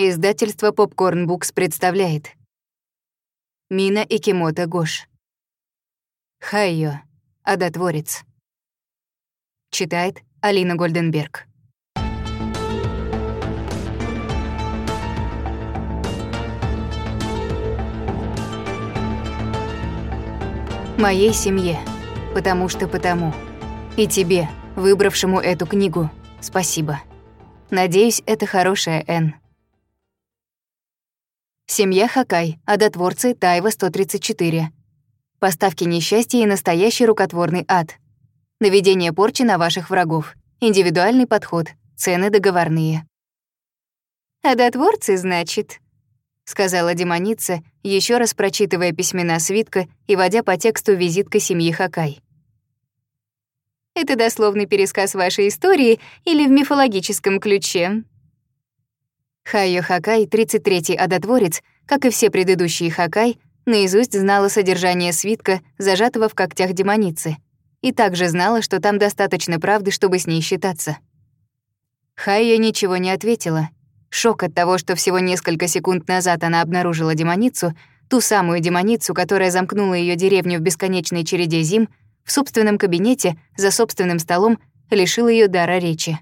Издательство Popcorn Books представляет Мина Икимота Гош Хайо, Адотворец Читает Алина Гольденберг Моей семье, потому что потому. И тебе, выбравшему эту книгу, спасибо. Надеюсь, это хорошая, Энн. Семья Хакай, одотворцы Тайва-134. Поставки несчастья и настоящий рукотворный ад. Наведение порчи на ваших врагов. Индивидуальный подход. Цены договорные. «Одотворцы, значит?» — сказала демоница, еще раз прочитывая письмена свитка и водя по тексту визитка семьи Хакай. «Это дословный пересказ вашей истории или в мифологическом ключе?» Хайо Хакай, 33-й одотворец, как и все предыдущие Хакай, наизусть знала содержание свитка, зажатого в когтях демоницы, и также знала, что там достаточно правды, чтобы с ней считаться. Хайя ничего не ответила. Шок от того, что всего несколько секунд назад она обнаружила демоницу, ту самую демоницу, которая замкнула ее деревню в бесконечной череде зим, в собственном кабинете, за собственным столом, лишил ее дара речи.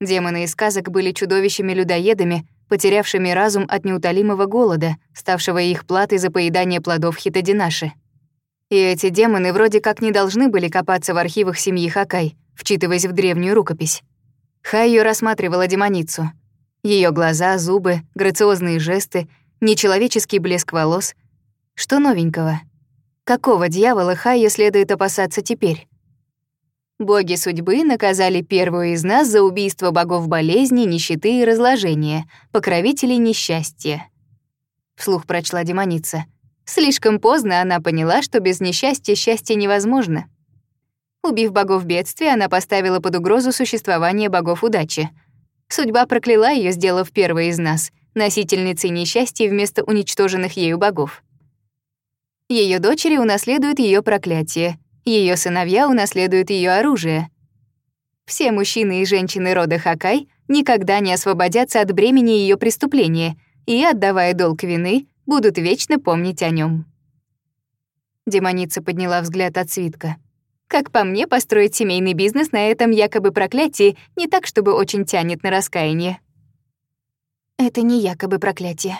Демоны из сказок были чудовищами-людоедами, потерявшими разум от неутолимого голода, ставшего их платой за поедание плодов хитодинаши. И эти демоны вроде как не должны были копаться в архивах семьи Хакай, вчитываясь в древнюю рукопись. Хайю рассматривала демоницу. Ее глаза, зубы, грациозные жесты, нечеловеческий блеск волос. Что новенького? Какого дьявола Хайе следует опасаться теперь? Боги судьбы наказали первую из нас за убийство богов болезни, нищеты и разложения, покровителей несчастья. Вслух прочла демоница. Слишком поздно она поняла, что без несчастья счастье невозможно. Убив богов бедствия, она поставила под угрозу существование богов удачи. Судьба прокляла ее, сделав первой из нас, носительницей несчастья вместо уничтоженных ею богов. Ее дочери унаследуют ее проклятие — ее сыновья унаследуют ее оружие. Все мужчины и женщины рода Хакай никогда не освободятся от бремени ее преступления и, отдавая долг вины, будут вечно помнить о нем. Демоница подняла взгляд от свитка. Как по мне, построить семейный бизнес на этом якобы проклятии не так, чтобы очень тянет на раскаяние. Это не якобы проклятие.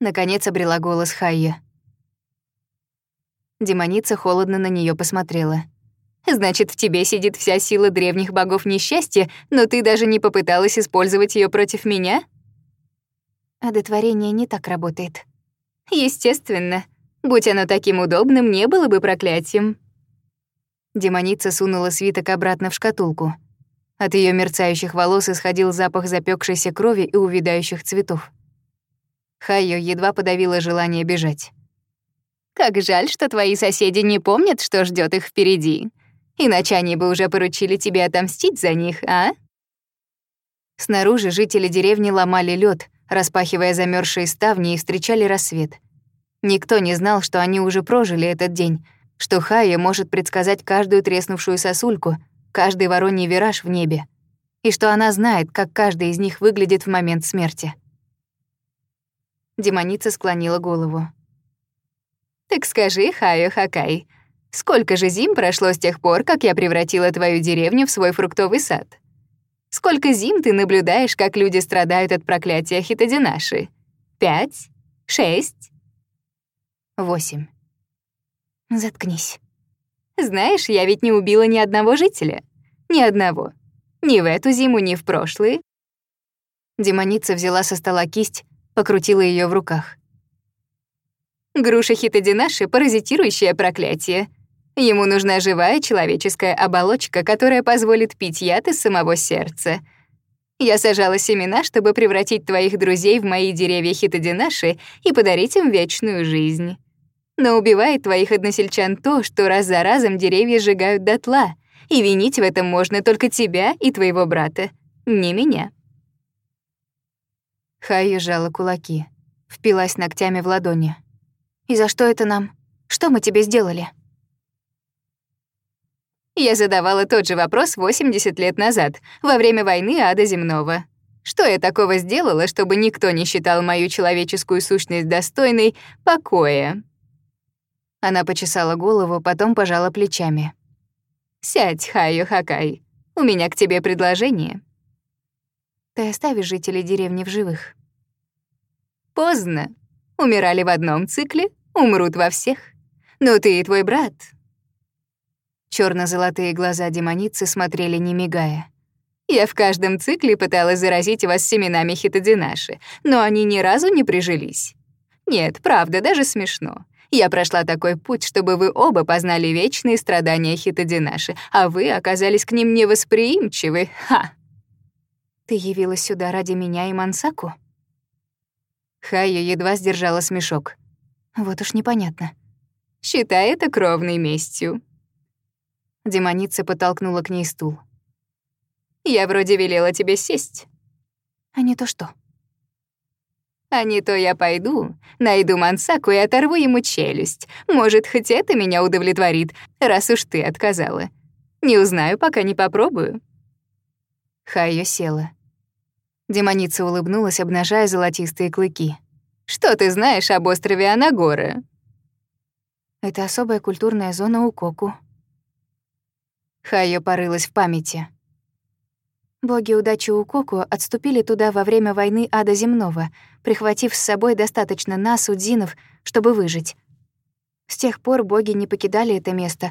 Наконец обрела голос Хайя. Демоница холодно на нее посмотрела. «Значит, в тебе сидит вся сила древних богов несчастья, но ты даже не попыталась использовать ее против меня?» «Одотворение не так работает». «Естественно. Будь оно таким удобным, не было бы проклятием». Демоница сунула свиток обратно в шкатулку. От ее мерцающих волос исходил запах запекшейся крови и увядающих цветов. Хайо едва подавила желание бежать. Как жаль, что твои соседи не помнят, что ждет их впереди. Иначе они бы уже поручили тебе отомстить за них, а? Снаружи жители деревни ломали лед, распахивая замерзшие ставни и встречали рассвет. Никто не знал, что они уже прожили этот день, что Хая может предсказать каждую треснувшую сосульку, каждый вороний вираж в небе, и что она знает, как каждый из них выглядит в момент смерти. Демоница склонила голову. Так скажи, Хайо Хакай, сколько же зим прошло с тех пор, как я превратила твою деревню в свой фруктовый сад? Сколько зим ты наблюдаешь, как люди страдают от проклятия Хитодинаши? Пять? Шесть? Восемь. Заткнись. Знаешь, я ведь не убила ни одного жителя. Ни одного. Ни в эту зиму, ни в прошлые. Демоница взяла со стола кисть, покрутила ее в руках. Груша Хитодинаши — паразитирующее проклятие. Ему нужна живая человеческая оболочка, которая позволит пить яд из самого сердца. Я сажала семена, чтобы превратить твоих друзей в мои деревья Хитодинаши и подарить им вечную жизнь. Но убивает твоих односельчан то, что раз за разом деревья сжигают дотла, и винить в этом можно только тебя и твоего брата, не меня. Хай сжала кулаки, впилась ногтями в ладони. И за что это нам? Что мы тебе сделали?» Я задавала тот же вопрос 80 лет назад, во время войны Ада Земного. Что я такого сделала, чтобы никто не считал мою человеческую сущность достойной покоя? Она почесала голову, потом пожала плечами. «Сядь, Хайо Хакай, у меня к тебе предложение». «Ты оставишь жителей деревни в живых?» «Поздно. Умирали в одном цикле, умрут во всех. Но ты и твой брат...» Черно-золотые глаза демоницы смотрели не мигая. «Я в каждом цикле пыталась заразить вас семенами хитодинаши, но они ни разу не прижились. Нет, правда, даже смешно. Я прошла такой путь, чтобы вы оба познали вечные страдания хитодинаши, а вы оказались к ним невосприимчивы. Ха!» «Ты явилась сюда ради меня и Мансаку?» Хайо едва сдержала смешок. Вот уж непонятно. «Считай это кровной местью». Демоница подтолкнула к ней стул. «Я вроде велела тебе сесть». «А не то что?» «А не то я пойду, найду Мансаку и оторву ему челюсть. Может, хоть это меня удовлетворит, раз уж ты отказала. Не узнаю, пока не попробую». Хайо села. Демоница улыбнулась, обнажая золотистые клыки. Что ты знаешь об острове Анагоры?» «Это особая культурная зона у Коку». Хайо порылась в памяти. Боги удачи у Коку отступили туда во время войны Ада Земного, прихватив с собой достаточно нас, удзинов, чтобы выжить. С тех пор боги не покидали это место,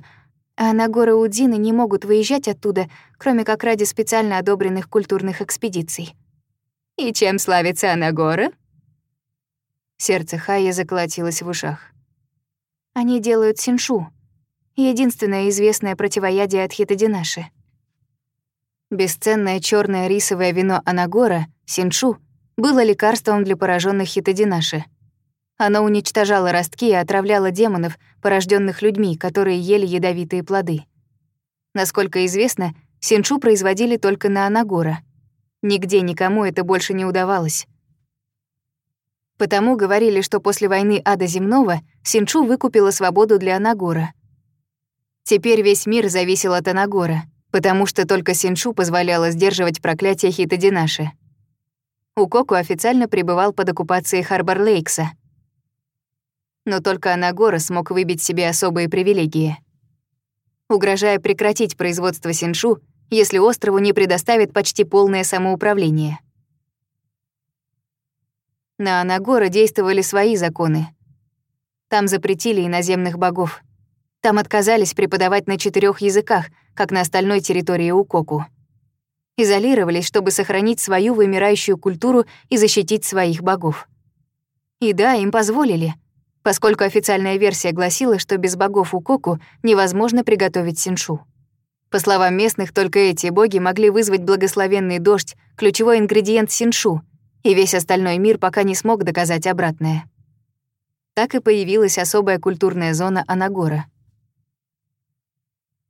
а на горы Удины не могут выезжать оттуда, кроме как ради специально одобренных культурных экспедиций. «И чем славится Анагора?» Сердце Хая заколотилось в ушах. Они делают синшу. Единственное известное противоядие от хитодинаши. Бесценное черное рисовое вино Анагора, синшу, было лекарством для пораженных хитодинаши. Оно уничтожало ростки и отравляло демонов, порожденных людьми, которые ели ядовитые плоды. Насколько известно, синшу производили только на Анагора. Нигде никому это больше не удавалось. Потому говорили, что после войны ада земного Синчу выкупила свободу для Анагора. Теперь весь мир зависел от Анагора, потому что только Синчу позволяла сдерживать проклятие Хитодинаши. Укоку официально пребывал под оккупацией Харбор-Лейкса. Но только Анагора смог выбить себе особые привилегии. Угрожая прекратить производство Синчу, если острову не предоставят почти полное самоуправление — на Анагора действовали свои законы. Там запретили иноземных богов. Там отказались преподавать на четырех языках, как на остальной территории Укоку. Изолировались, чтобы сохранить свою вымирающую культуру и защитить своих богов. И да, им позволили, поскольку официальная версия гласила, что без богов Укоку невозможно приготовить синшу. По словам местных, только эти боги могли вызвать благословенный дождь, ключевой ингредиент синшу — и весь остальной мир пока не смог доказать обратное. Так и появилась особая культурная зона Анагора.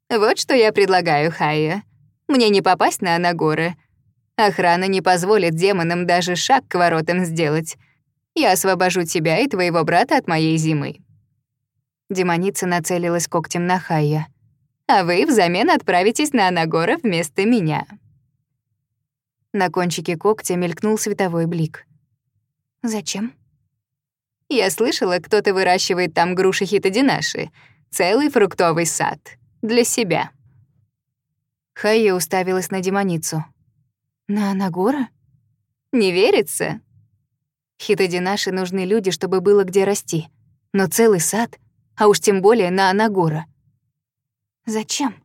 «Вот что я предлагаю, Хайя. Мне не попасть на Анагоры. Охрана не позволит демонам даже шаг к воротам сделать. Я освобожу тебя и твоего брата от моей зимы». Демоница нацелилась когтем на Хайя. «А вы взамен отправитесь на Анагора вместо меня». На кончике когтя мелькнул световой блик. «Зачем?» «Я слышала, кто-то выращивает там груши хитодинаши. Целый фруктовый сад. Для себя». Хайя уставилась на демоницу. «На Анагора? «Не верится?» Хитодинаши нужны люди, чтобы было где расти. Но целый сад, а уж тем более на Анагора. «Зачем?»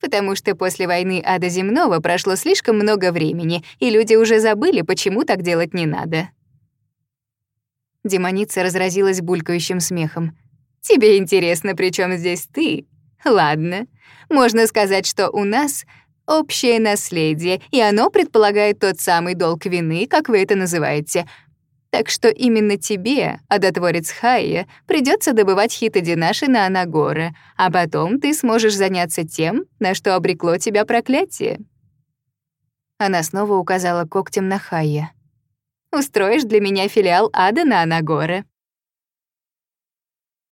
потому что после войны ада земного прошло слишком много времени, и люди уже забыли, почему так делать не надо. Демоница разразилась булькающим смехом. «Тебе интересно, при чем здесь ты? Ладно. Можно сказать, что у нас общее наследие, и оно предполагает тот самый долг вины, как вы это называете — так что именно тебе, адотворец Хайя, придется добывать хитодинаши на Анагоре, а потом ты сможешь заняться тем, на что обрекло тебя проклятие». Она снова указала когтем на Хайя. «Устроишь для меня филиал ада на Анагоре».